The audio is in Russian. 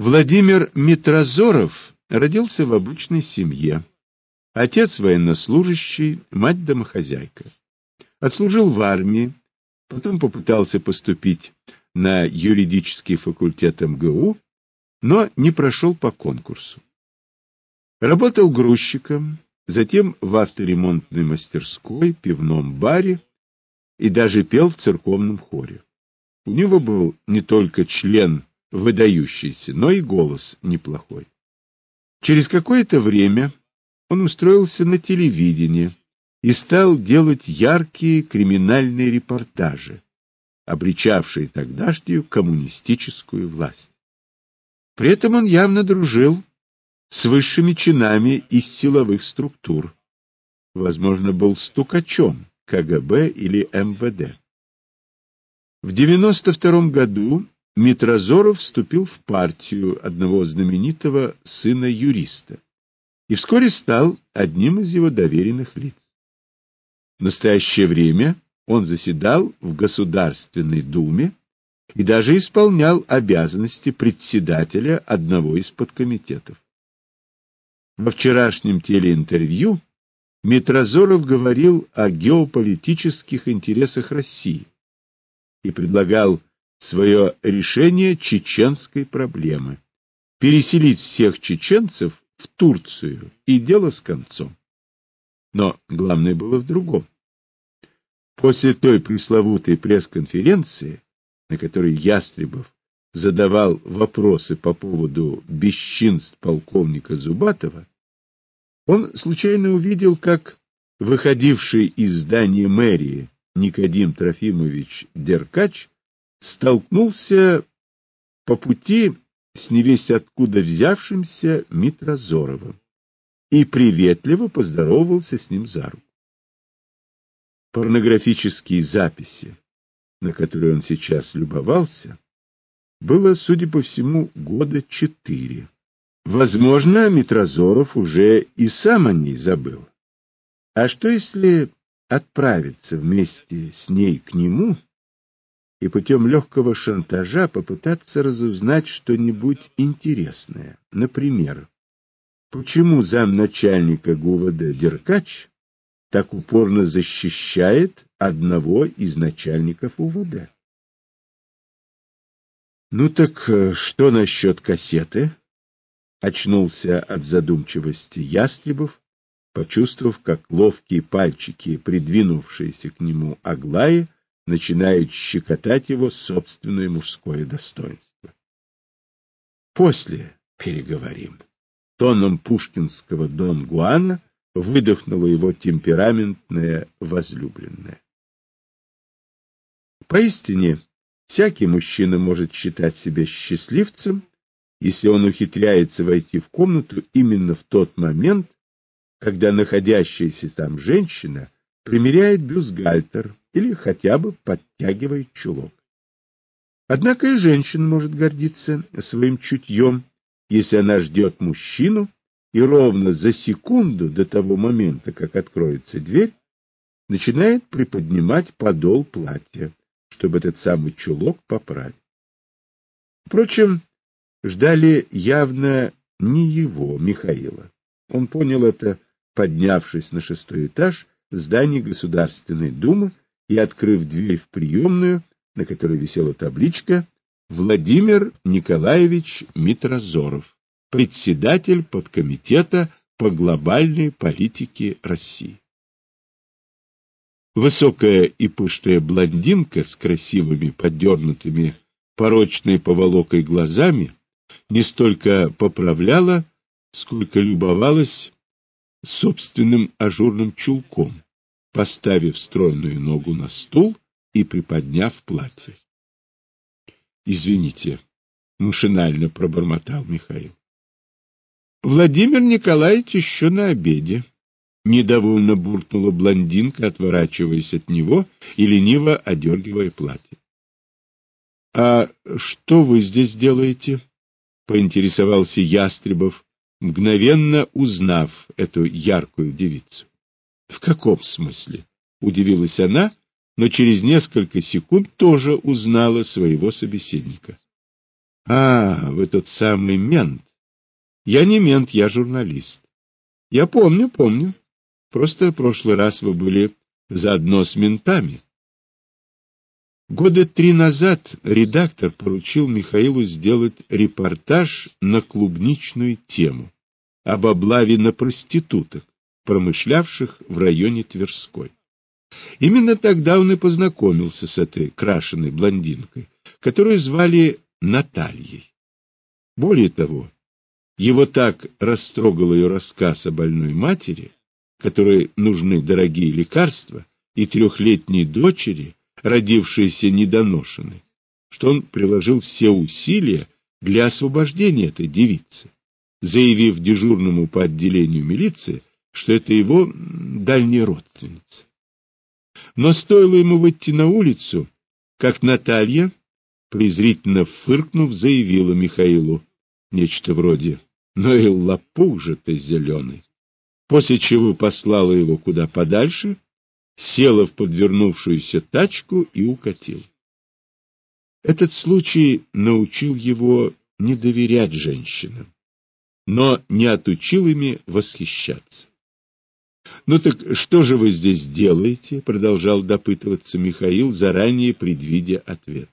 Владимир Митрозоров родился в обычной семье. Отец военнослужащий, мать домохозяйка. Отслужил в армии, потом попытался поступить на юридический факультет МГУ, но не прошел по конкурсу. Работал грузчиком, затем в авторемонтной мастерской, пивном баре и даже пел в церковном хоре. У него был не только член выдающийся, но и голос неплохой. Через какое-то время он устроился на телевидение и стал делать яркие криминальные репортажи, обличавшие тогдашнюю коммунистическую власть. При этом он явно дружил с высшими чинами из силовых структур. Возможно, был стукачом КГБ или МВД. В 92 году Митрозоров вступил в партию одного знаменитого сына юриста и вскоре стал одним из его доверенных лиц. В настоящее время он заседал в Государственной Думе и даже исполнял обязанности председателя одного из подкомитетов. Во вчерашнем телеинтервью Митрозоров говорил о геополитических интересах России и предлагал свое решение чеченской проблемы — переселить всех чеченцев в Турцию, и дело с концом. Но главное было в другом. После той пресловутой пресс-конференции, на которой Ястребов задавал вопросы по поводу бесчинств полковника Зубатова, он случайно увидел, как выходивший из здания мэрии Никодим Трофимович Деркач столкнулся по пути с невесть откуда взявшимся Митрозоровым и приветливо поздоровался с ним за руку. Порнографические записи, на которые он сейчас любовался, было, судя по всему, года четыре. Возможно, Митрозоров уже и сам о ней забыл. А что, если отправиться вместе с ней к нему и путем легкого шантажа попытаться разузнать что-нибудь интересное. Например, почему замначальника ГУВД Деркач так упорно защищает одного из начальников УВД? Ну так э, что насчет кассеты? Очнулся от задумчивости Ястребов, почувствовав, как ловкие пальчики, придвинувшиеся к нему Аглаи, начинает щекотать его собственное мужское достоинство. После переговорим. Тоном пушкинского Дон Гуана выдохнула его темпераментная возлюбленная. Поистине, всякий мужчина может считать себя счастливцем, если он ухитряется войти в комнату именно в тот момент, когда находящаяся там женщина примеряет бюстгальтер или хотя бы подтягивает чулок. Однако и женщина может гордиться своим чутьем, если она ждет мужчину и ровно за секунду до того момента, как откроется дверь, начинает приподнимать подол платья, чтобы этот самый чулок поправить. Впрочем, ждали явно не его, Михаила. Он понял это, поднявшись на шестой этаж здания Государственной Думы и, открыв дверь в приемную, на которой висела табличка «Владимир Николаевич Митрозоров, председатель подкомитета по глобальной политике России». Высокая и пышная блондинка с красивыми, подернутыми порочной поволокой глазами не столько поправляла, сколько любовалась собственным ажурным чулком, поставив стройную ногу на стул и приподняв платье. — Извините, — машинально пробормотал Михаил. — Владимир Николаевич еще на обеде. Недовольно буркнула блондинка, отворачиваясь от него и лениво одергивая платье. — А что вы здесь делаете? — поинтересовался Ястребов, мгновенно узнав эту яркую девицу. — В каком смысле? — удивилась она, но через несколько секунд тоже узнала своего собеседника. — А, вы тот самый мент. Я не мент, я журналист. Я помню, помню. Просто в прошлый раз вы были заодно с ментами. Года три назад редактор поручил Михаилу сделать репортаж на клубничную тему об облаве на проституток, промышлявших в районе Тверской. Именно тогда он и познакомился с этой крашеной блондинкой, которую звали Натальей. Более того, его так растрогал ее рассказ о больной матери, которой нужны дорогие лекарства, и трехлетней дочери, родившейся недоношенной, что он приложил все усилия для освобождения этой девицы, заявив дежурному по отделению милиции, что это его дальняя родственница. Но стоило ему выйти на улицу, как Наталья, презрительно фыркнув, заявила Михаилу нечто вроде «Ну и лопух же ты зеленый!» После чего послала его куда подальше, села в подвернувшуюся тачку и укатила. Этот случай научил его не доверять женщинам, но не отучил ими восхищаться. Ну так что же вы здесь делаете? продолжал допытываться Михаил, заранее предвидя ответ.